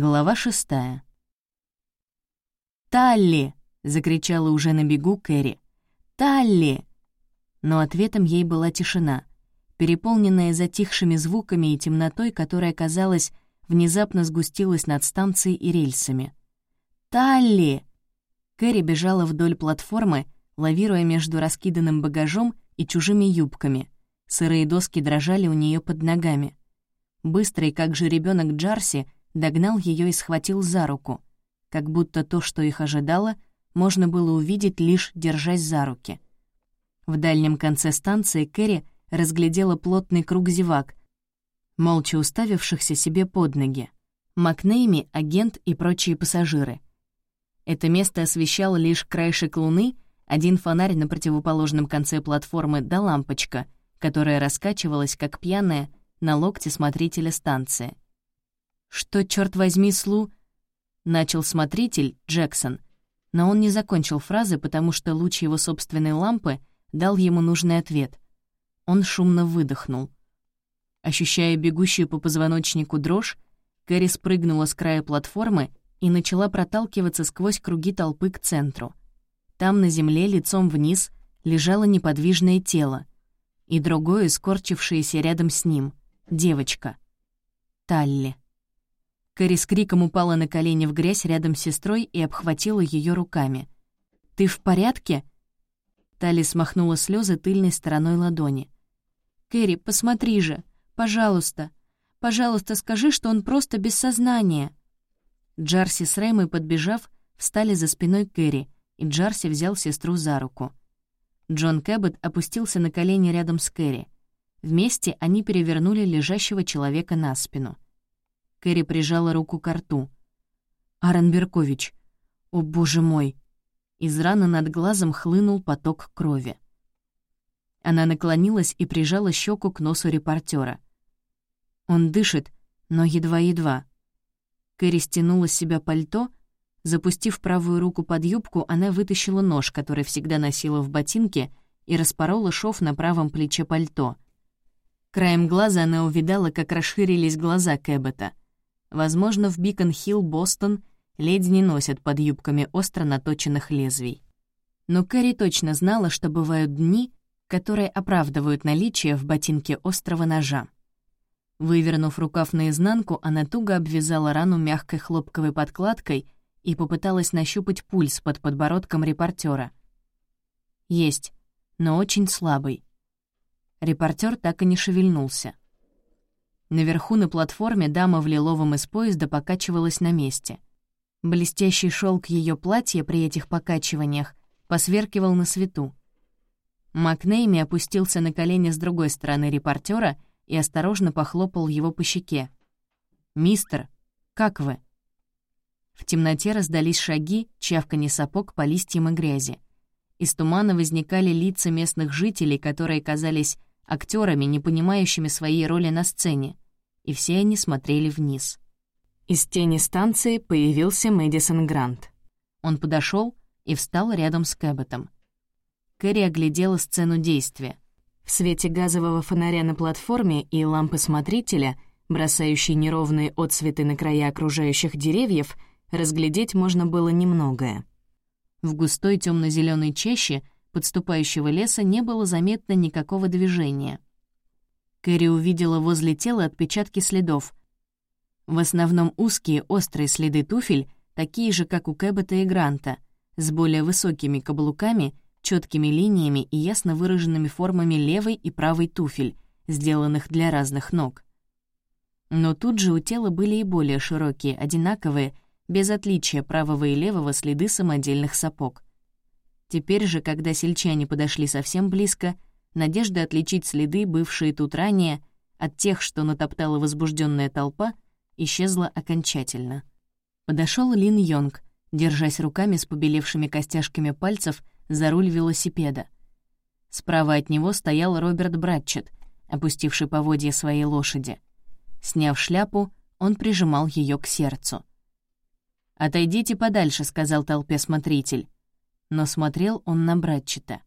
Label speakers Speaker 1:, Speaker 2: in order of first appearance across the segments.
Speaker 1: Глава шестая. «Талли!» — закричала уже на бегу Кэрри. «Талли!» Но ответом ей была тишина, переполненная затихшими звуками и темнотой, которая, казалось, внезапно сгустилась над станцией и рельсами. «Талли!» Кэрри бежала вдоль платформы, лавируя между раскиданным багажом и чужими юбками. Сырые доски дрожали у нее под ногами. Быстрый, как же ребенок Джарси, догнал ее и схватил за руку, как будто то, что их ожидало, можно было увидеть, лишь держась за руки. В дальнем конце станции Кэрри разглядела плотный круг зевак, молча уставившихся себе под ноги. Макнейми, агент и прочие пассажиры. Это место освещал лишь краешек луны, один фонарь на противоположном конце платформы да лампочка, которая раскачивалась, как пьяная, на локте смотрителя станции. «Что, черт возьми, Слу?» — начал смотритель, Джексон, но он не закончил фразы, потому что луч его собственной лампы дал ему нужный ответ. Он шумно выдохнул. Ощущая бегущую по позвоночнику дрожь, Кэрри спрыгнула с края платформы и начала проталкиваться сквозь круги толпы к центру. Там на земле лицом вниз лежало неподвижное тело, и другое, скорчившееся рядом с ним, девочка. Талли. Кэрри с криком упала на колени в грязь рядом с сестрой и обхватила ее руками. «Ты в порядке?» Талли смахнула слезы тыльной стороной ладони. «Кэрри, посмотри же! Пожалуйста! Пожалуйста, скажи, что он просто без сознания!» Джарси с Реймой, подбежав, встали за спиной Кэрри, и Джарси взял сестру за руку. Джон Кэббет опустился на колени рядом с Кэрри. Вместе они перевернули лежащего человека на спину — Кэрри прижала руку к рту. «Аарон Беркович! О, боже мой!» Из раны над глазом хлынул поток крови. Она наклонилась и прижала щеку к носу репортера. Он дышит, но едва-едва. Кэрри стянула с себя пальто. Запустив правую руку под юбку, она вытащила нож, который всегда носила в ботинке, и распорола шов на правом плече пальто. Краем глаза она увидала, как расширились глаза Кэббета. Возможно, в Бикон-Хилл, Бостон, леди не носят под юбками остро наточенных лезвий. Но Кэрри точно знала, что бывают дни, которые оправдывают наличие в ботинке острого ножа. Вывернув рукав наизнанку, она туго обвязала рану мягкой хлопковой подкладкой и попыталась нащупать пульс под подбородком репортера. Есть, но очень слабый. Репортер так и не шевельнулся. Наверху на платформе дама в лиловом из поезда покачивалась на месте. Блестящий шелк ее платья при этих покачиваниях посверкивал на свету. Макнейми опустился на колени с другой стороны репортера и осторожно похлопал его по щеке. «Мистер, как вы?» В темноте раздались шаги, чавканье сапог по листьям и грязи. Из тумана возникали лица местных жителей, которые казались актерами, не понимающими своей роли на сцене, и все они смотрели вниз. Из тени станции появился Мэдисон Грант. Он подошел и встал рядом с Кэбботом. Кэрри оглядела сцену действия. В свете газового фонаря на платформе и лампы смотрителя, бросающей неровные отсветы на края окружающих деревьев, разглядеть можно было немногое. В густой темно зеленой чаще — подступающего леса не было заметно никакого движения. Кэрри увидела возле тела отпечатки следов. В основном узкие, острые следы туфель, такие же, как у Кэббета и Гранта, с более высокими каблуками, четкими линиями и ясно выраженными формами левой и правой туфель, сделанных для разных ног. Но тут же у тела были и более широкие, одинаковые, без отличия правого и левого следы самодельных сапог. Теперь же, когда сельчане подошли совсем близко, надежда отличить следы, бывшие тут ранее, от тех, что натоптала возбужденная толпа, исчезла окончательно. Подошел Лин Йонг, держась руками с побелевшими костяшками пальцев за руль велосипеда. Справа от него стоял Роберт Братчет, опустивший поводья своей лошади. Сняв шляпу, он прижимал ее к сердцу. «Отойдите подальше», — сказал толпе смотритель но смотрел он на Братчета.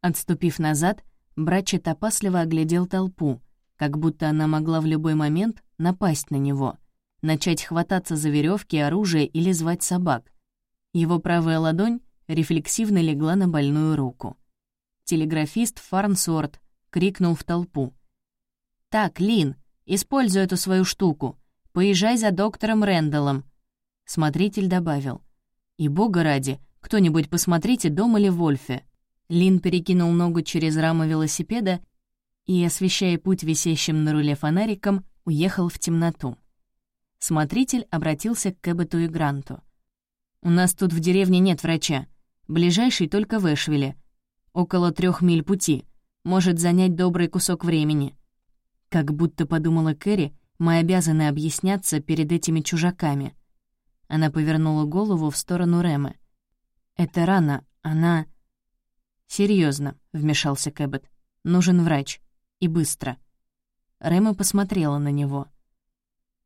Speaker 1: Отступив назад, Братчет опасливо оглядел толпу, как будто она могла в любой момент напасть на него. начать хвататься за веревки, оружие или звать собак. Его правая ладонь рефлексивно легла на больную руку. Телеграфист Фарнсорт крикнул в толпу. «Так, Лин, используй эту свою штуку. Поезжай за доктором Рэндаллом». Смотритель добавил. «И бога ради, кто-нибудь посмотрите, дома ли Вольфе». Лин перекинул ногу через раму велосипеда и, освещая путь висящим на руле фонариком, уехал в темноту. Смотритель обратился к Кэббету и Гранту. «У нас тут в деревне нет врача. Ближайший только в Эшвилле. Около трех миль пути. Может занять добрый кусок времени». Как будто подумала Кэрри, мы обязаны объясняться перед этими чужаками. Она повернула голову в сторону Рэмы. «Это рана, она...» Серьезно, вмешался Кэббет. «Нужен врач. И быстро». Рэма посмотрела на него.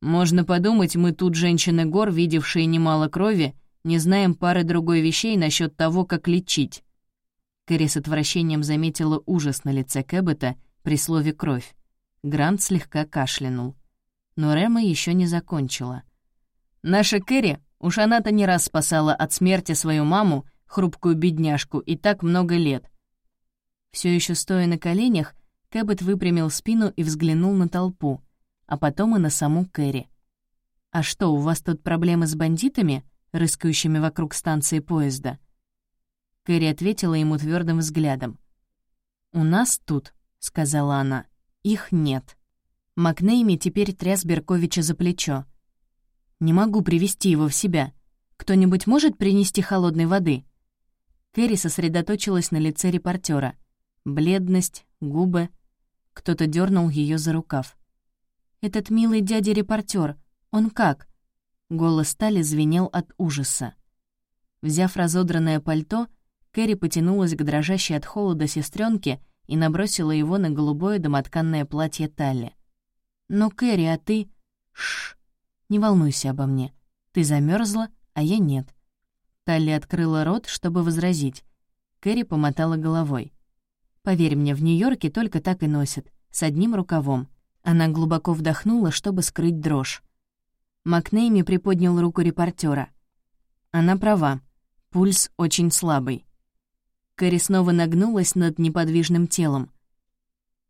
Speaker 1: «Можно подумать, мы тут женщины гор, видевшие немало крови, не знаем пары другой вещей насчет того, как лечить». Кэрри с отвращением заметила ужас на лице Кэббета при слове «кровь». Грант слегка кашлянул. Но Рэма еще не закончила. «Наша Кэрри, уж она-то не раз спасала от смерти свою маму, хрупкую бедняжку, и так много лет». Все еще стоя на коленях, Кэббет выпрямил спину и взглянул на толпу, а потом и на саму Кэрри. «А что, у вас тут проблемы с бандитами, рыскающими вокруг станции поезда?» Кэрри ответила ему твердым взглядом. «У нас тут», — сказала она, — «их нет». Макнейми теперь тряс Берковича за плечо. «Не могу привести его в себя. Кто-нибудь может принести холодной воды?» Кэрри сосредоточилась на лице репортера. Бледность, губы, кто-то дернул ее за рукав. «Этот милый дядя-репортер, он как?» Голос Тали звенел от ужаса. Взяв разодранное пальто, Кэрри потянулась к дрожащей от холода сестренке и набросила его на голубое домотканное платье Талли. «Но, Кэрри, а ты...» «Шш, не волнуйся обо мне. Ты замерзла, а я нет». Талли открыла рот, чтобы возразить. Кэрри помотала головой. Поверь мне, в Нью-Йорке только так и носят, с одним рукавом. Она глубоко вдохнула, чтобы скрыть дрожь. Макнейми приподнял руку репортера. Она права. Пульс очень слабый. Кэрри снова нагнулась над неподвижным телом.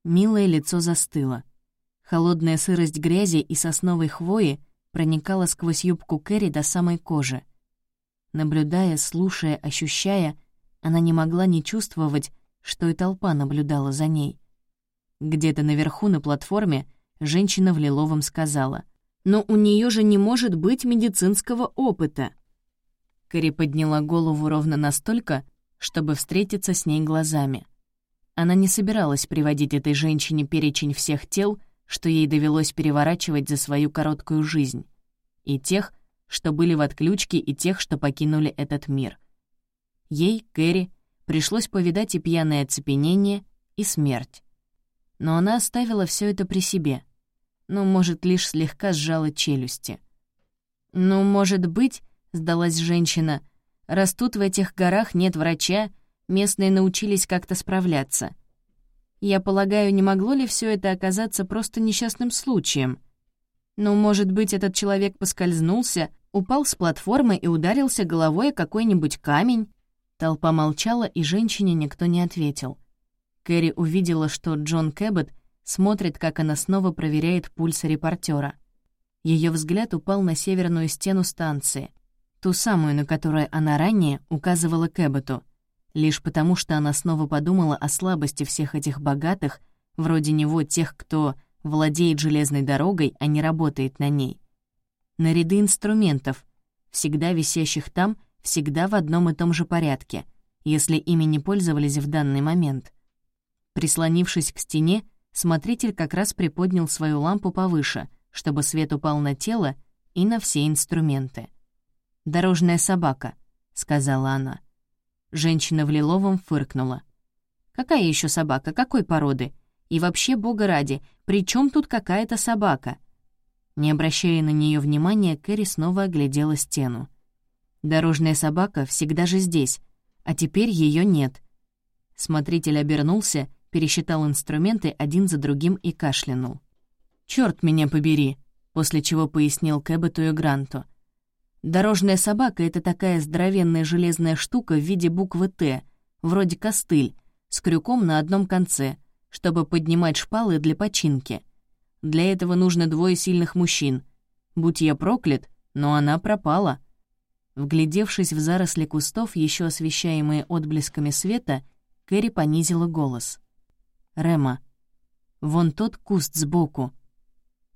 Speaker 1: Милое лицо застыло. Холодная сырость грязи и сосновой хвои проникала сквозь юбку Кэрри до самой кожи. Наблюдая, слушая, ощущая, она не могла не чувствовать, что и толпа наблюдала за ней. Где-то наверху на платформе женщина в лиловом сказала, «Но у нее же не может быть медицинского опыта». Кэрри подняла голову ровно настолько, чтобы встретиться с ней глазами. Она не собиралась приводить этой женщине перечень всех тел, что ей довелось переворачивать за свою короткую жизнь, и тех, что были в отключке, и тех, что покинули этот мир. Ей, Кэрри, пришлось повидать и пьяное оцепенение, и смерть. Но она оставила все это при себе. Ну, может, лишь слегка сжала челюсти. «Ну, может быть», — сдалась женщина, — «раз тут в этих горах нет врача, местные научились как-то справляться. Я полагаю, не могло ли все это оказаться просто несчастным случаем? Ну, может быть, этот человек поскользнулся, упал с платформы и ударился головой о какой-нибудь камень, Толпа молчала, и женщине никто не ответил. Кэрри увидела, что Джон Кэббет смотрит, как она снова проверяет пульс репортера. Ее взгляд упал на северную стену станции, ту самую, на которую она ранее указывала Кэббету, лишь потому что она снова подумала о слабости всех этих богатых, вроде него тех, кто владеет железной дорогой, а не работает на ней. На ряды инструментов, всегда висящих там — всегда в одном и том же порядке, если ими не пользовались в данный момент. Прислонившись к стене, смотритель как раз приподнял свою лампу повыше, чтобы свет упал на тело и на все инструменты. «Дорожная собака», — сказала она. Женщина в лиловом фыркнула. «Какая еще собака? Какой породы? И вообще, бога ради, при чем тут какая-то собака?» Не обращая на нее внимания, Кэрри снова оглядела стену. Дорожная собака всегда же здесь, а теперь ее нет. Смотритель обернулся, пересчитал инструменты один за другим и кашлянул. «Чёрт меня побери!» после чего пояснил Кэббету и Гранту. «Дорожная собака — это такая здоровенная железная штука в виде буквы «Т», вроде костыль, с крюком на одном конце, чтобы поднимать шпалы для починки. Для этого нужно двое сильных мужчин. Будь я проклят, но она пропала». Вглядевшись в заросли кустов, еще освещаемые отблесками света, Кэрри понизила голос. «Рема, вон тот куст сбоку».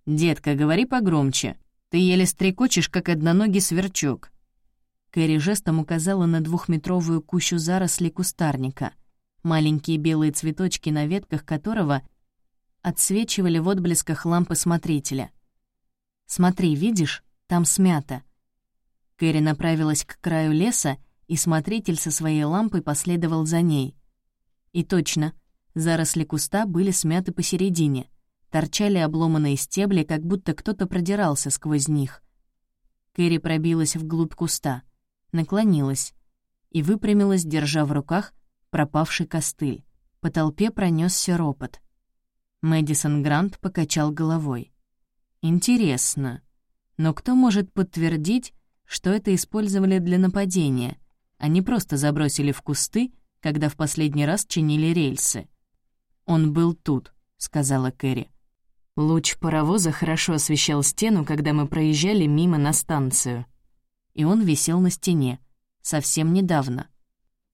Speaker 1: «Детка, говори погромче. Ты еле стрекочешь, как одноногий сверчок». Кэрри жестом указала на двухметровую кущу зарослей кустарника, маленькие белые цветочки на ветках которого отсвечивали в отблесках лампы смотрителя. «Смотри, видишь, там смято». Кэрри направилась к краю леса, и смотритель со своей лампой последовал за ней. И точно, заросли куста были смяты посередине, торчали обломанные стебли, как будто кто-то продирался сквозь них. Кэрри пробилась вглубь куста — наклонилась и выпрямилась, держа в руках пропавший костыль. По толпе пронесся ропот. Мэдисон Грант покачал головой. «Интересно. Но кто может подтвердить, что это использовали для нападения, а не просто забросили в кусты, когда в последний раз чинили рельсы?» «Он был тут», — сказала Кэрри. Луч паровоза хорошо освещал стену, когда мы проезжали мимо на станцию и он висел на стене. Совсем недавно.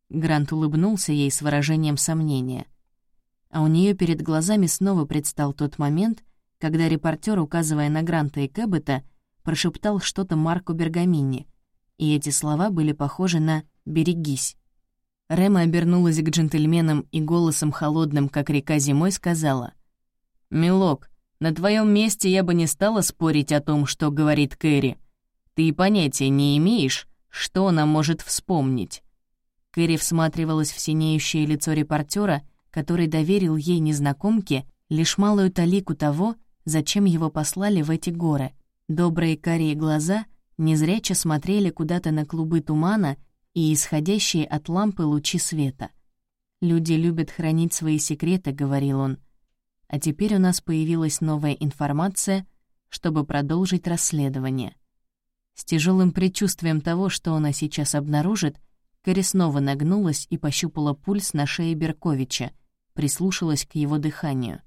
Speaker 1: Грант улыбнулся ей с выражением сомнения. А у нее перед глазами снова предстал тот момент, когда репортер, указывая на Гранта и Кэббета, прошептал что-то Марку Бергамини, и эти слова были похожи на «берегись». Рема обернулась к джентльменам и голосом холодным, как река зимой, сказала, «Милок, на твоем месте я бы не стала спорить о том, что говорит Кэрри. Ты понятия не имеешь, что она может вспомнить». Кэрри всматривалась в синеющее лицо репортера, который доверил ей незнакомке лишь малую талику того, зачем его послали в эти горы. Добрые карие глаза незряче смотрели куда-то на клубы тумана и исходящие от лампы лучи света. «Люди любят хранить свои секреты», — говорил он. «А теперь у нас появилась новая информация, чтобы продолжить расследование». С тяжелым предчувствием того, что она сейчас обнаружит, Кэрри снова нагнулась и пощупала пульс на шее Берковича, прислушалась к его дыханию.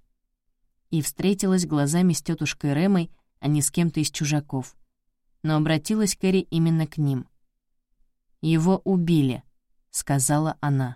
Speaker 1: И встретилась глазами с тетушкой Ремой, а не с кем-то из чужаков. Но обратилась Кэрри именно к ним. «Его убили», — сказала она.